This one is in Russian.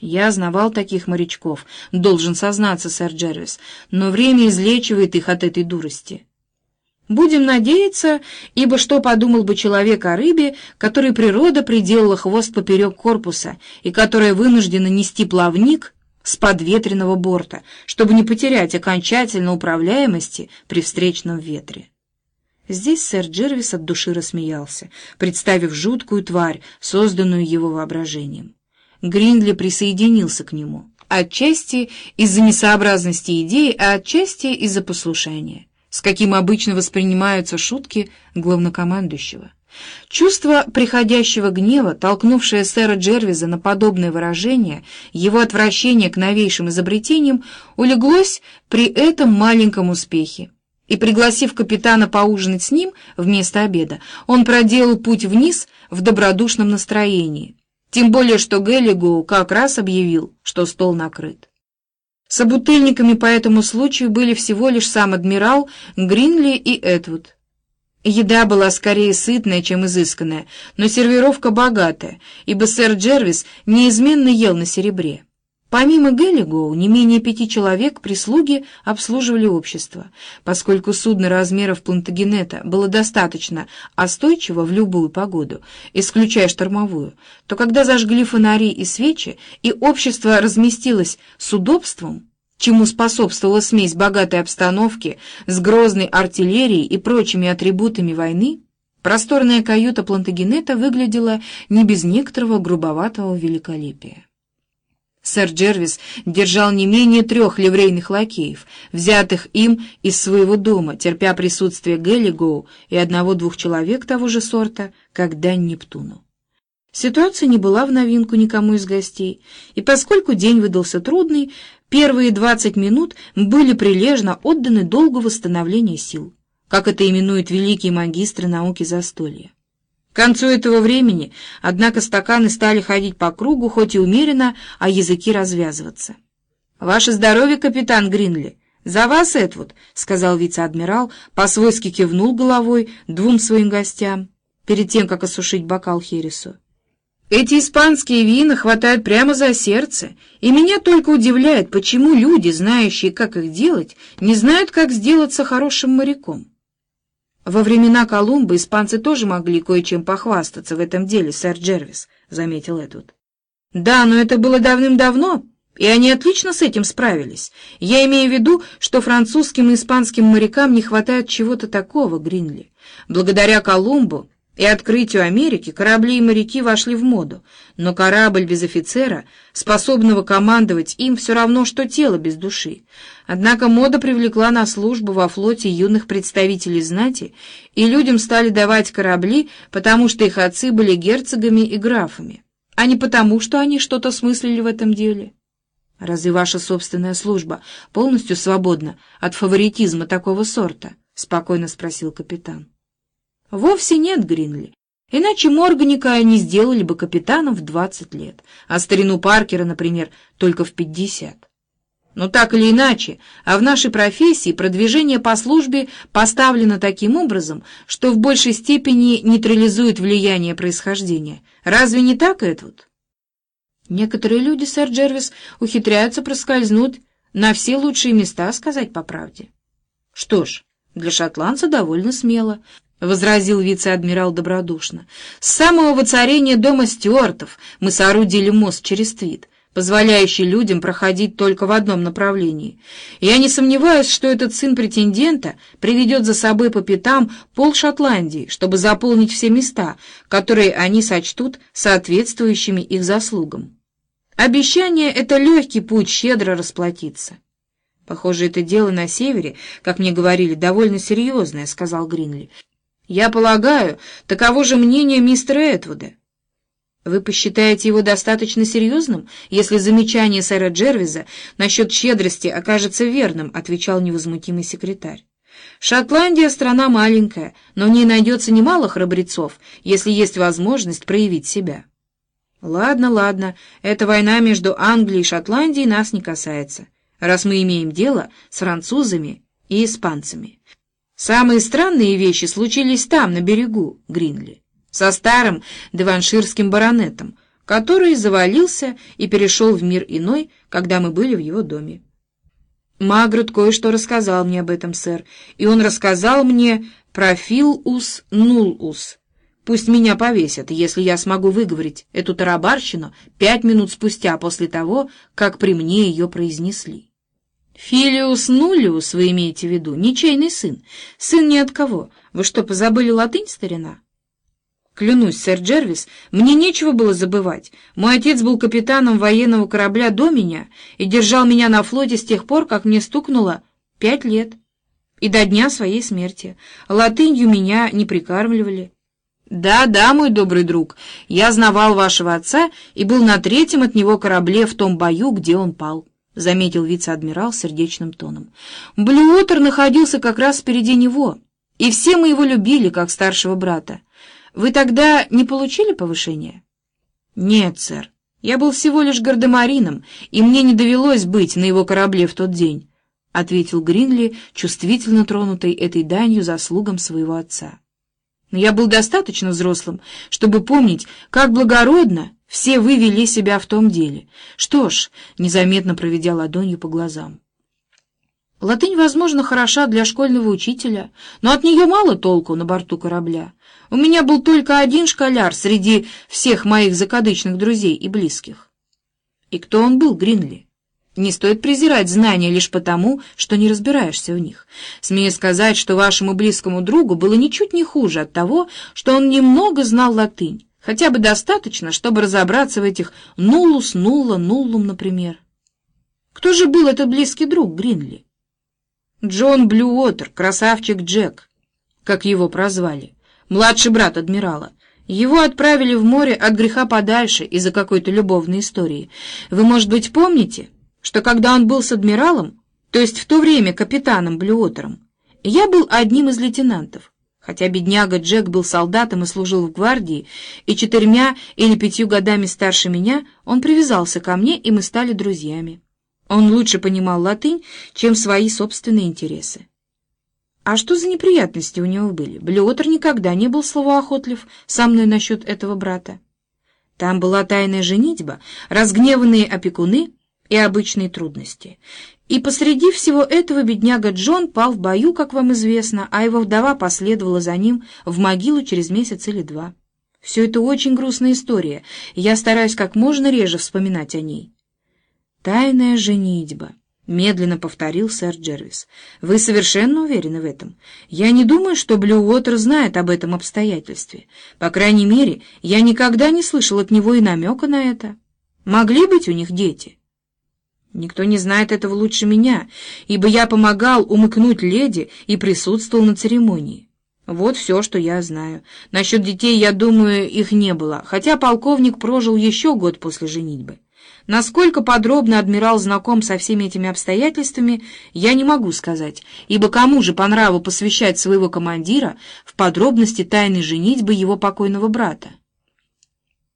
Я знавал таких морячков, должен сознаться, сэр Джервис, но время излечивает их от этой дурости. Будем надеяться, ибо что подумал бы человек о рыбе, которой природа приделала хвост поперек корпуса и которая вынуждена нести плавник с подветренного борта, чтобы не потерять окончательно управляемости при встречном ветре. Здесь сэр Джервис от души рассмеялся, представив жуткую тварь, созданную его воображением. Гриндли присоединился к нему, отчасти из-за несообразности идей, а отчасти из-за послушания, с каким обычно воспринимаются шутки главнокомандующего. Чувство приходящего гнева, толкнувшее сэра Джервиза на подобное выражение, его отвращение к новейшим изобретениям, улеглось при этом маленьком успехе. И, пригласив капитана поужинать с ним вместо обеда, он проделал путь вниз в добродушном настроении, тем более, что Геллигоу как раз объявил, что стол накрыт. Собутыльниками по этому случаю были всего лишь сам адмирал, Гринли и Эдвуд. Еда была скорее сытная, чем изысканная, но сервировка богатая, ибо сэр Джервис неизменно ел на серебре. Помимо Геллигоу, не менее пяти человек прислуги обслуживали общество. Поскольку судно размеров Плантагенета было достаточно остойчиво в любую погоду, исключая штормовую, то когда зажгли фонари и свечи, и общество разместилось с удобством, чему способствовала смесь богатой обстановки с грозной артиллерией и прочими атрибутами войны, просторная каюта Плантагенета выглядела не без некоторого грубоватого великолепия. Сэр Джервис держал не менее трех ливрейных лакеев, взятых им из своего дома, терпя присутствие Геллигоу и одного-двух человек того же сорта, как дань Нептуну. Ситуация не была в новинку никому из гостей, и поскольку день выдался трудный, первые двадцать минут были прилежно отданы долгу восстановления сил, как это именуют великие магистры науки застолья. К концу этого времени, однако, стаканы стали ходить по кругу, хоть и умеренно, а языки развязываться. «Ваше здоровье, капитан Гринли!» «За вас, Эдвуд!» — сказал вице-адмирал, по-свойски кивнул головой двум своим гостям, перед тем, как осушить бокал Хересу. «Эти испанские вина хватают прямо за сердце, и меня только удивляет, почему люди, знающие, как их делать, не знают, как сделаться хорошим моряком». «Во времена Колумба испанцы тоже могли кое-чем похвастаться в этом деле, сэр Джервис», — заметил Эдвуд. «Да, но это было давным-давно, и они отлично с этим справились. Я имею в виду, что французским и испанским морякам не хватает чего-то такого, Гринли. Благодаря Колумбу и открытию Америки корабли и моряки вошли в моду, но корабль без офицера, способного командовать им, все равно, что тело без души. Однако мода привлекла на службу во флоте юных представителей знати, и людям стали давать корабли, потому что их отцы были герцогами и графами, а не потому, что они что-то смыслили в этом деле. «Разве ваша собственная служба полностью свободна от фаворитизма такого сорта?» — спокойно спросил капитан. Вовсе нет, Гринли. Иначе Морганика не сделали бы капитаном в 20 лет, а старину Паркера, например, только в 50. Но так или иначе, а в нашей профессии продвижение по службе поставлено таким образом, что в большей степени нейтрализует влияние происхождения. Разве не так, Эдвуд? Некоторые люди, сэр Джервис, ухитряются проскользнуть на все лучшие места, сказать по правде. Что ж, для шотландца довольно смело. — возразил вице-адмирал добродушно. «С самого воцарения дома Стюартов мы соорудили мост через Твит, позволяющий людям проходить только в одном направлении. Я не сомневаюсь, что этот сын претендента приведет за собой по пятам пол Шотландии, чтобы заполнить все места, которые они сочтут соответствующими их заслугам. Обещание — это легкий путь щедро расплатиться». «Похоже, это дело на севере, как мне говорили, довольно серьезное», — сказал Гринли. Я полагаю, таково же мнение мистера Этвуда. Вы посчитаете его достаточно серьезным, если замечание сэра Джервиза насчет щедрости окажется верным, отвечал невозмутимый секретарь. Шотландия — страна маленькая, но в ней найдется немало храбрецов, если есть возможность проявить себя. Ладно, ладно, эта война между Англией и Шотландией нас не касается, раз мы имеем дело с французами и испанцами. Самые странные вещи случились там, на берегу Гринли, со старым деванширским баронетом, который завалился и перешел в мир иной, когда мы были в его доме. Магрот кое-что рассказал мне об этом, сэр, и он рассказал мне про филус нулус. Пусть меня повесят, если я смогу выговорить эту тарабарщину пять минут спустя после того, как при мне ее произнесли. Филиус нулиус вы имеете в виду, ничейный сын, сын ни от кого. Вы что, позабыли латынь, старина? Клянусь, сэр Джервис, мне нечего было забывать. Мой отец был капитаном военного корабля до меня и держал меня на флоте с тех пор, как мне стукнуло пять лет. И до дня своей смерти. Латынью меня не прикармливали. Да, да, мой добрый друг, я знавал вашего отца и был на третьем от него корабле в том бою, где он пал. — заметил вице-адмирал сердечным тоном. «Блюотер находился как раз впереди него, и все мы его любили, как старшего брата. Вы тогда не получили повышение?» «Нет, сэр. Я был всего лишь гардемарином, и мне не довелось быть на его корабле в тот день», — ответил Гринли, чувствительно тронутый этой данью заслугам своего отца. «Но я был достаточно взрослым, чтобы помнить, как благородно все вы вели себя в том деле. Что ж, незаметно проведя ладонью по глазам. Латынь, возможно, хороша для школьного учителя, но от нее мало толку на борту корабля. У меня был только один школяр среди всех моих закадычных друзей и близких. И кто он был, Гринли? Не стоит презирать знания лишь потому, что не разбираешься в них. Смею сказать, что вашему близкому другу было ничуть не хуже от того, что он немного знал латынь, хотя бы достаточно, чтобы разобраться в этих нулус, нулла, нуллум, например. Кто же был этот близкий друг Гринли? Джон Блюотер, красавчик Джек, как его прозвали, младший брат адмирала. Его отправили в море от греха подальше из-за какой-то любовной истории. Вы, может быть, помните, что когда он был с адмиралом, то есть в то время капитаном Блюотером, я был одним из лейтенантов. Хотя бедняга Джек был солдатом и служил в гвардии, и четырьмя или пятью годами старше меня, он привязался ко мне, и мы стали друзьями. Он лучше понимал латынь, чем свои собственные интересы. А что за неприятности у него были? Блюотер никогда не был словоохотлив со мной насчет этого брата. Там была тайная женитьба, разгневанные опекуны и обычные трудности. И посреди всего этого бедняга Джон пал в бою, как вам известно, а его вдова последовала за ним в могилу через месяц или два. Все это очень грустная история, и я стараюсь как можно реже вспоминать о ней. «Тайная женитьба», — медленно повторил сэр Джервис. «Вы совершенно уверены в этом? Я не думаю, что Блю Уотер знает об этом обстоятельстве. По крайней мере, я никогда не слышал от него и намека на это. Могли быть у них дети?» «Никто не знает этого лучше меня, ибо я помогал умыкнуть леди и присутствовал на церемонии. Вот все, что я знаю. Насчет детей, я думаю, их не было, хотя полковник прожил еще год после женитьбы. Насколько подробно адмирал знаком со всеми этими обстоятельствами, я не могу сказать, ибо кому же по нраву посвящать своего командира в подробности тайной женитьбы его покойного брата?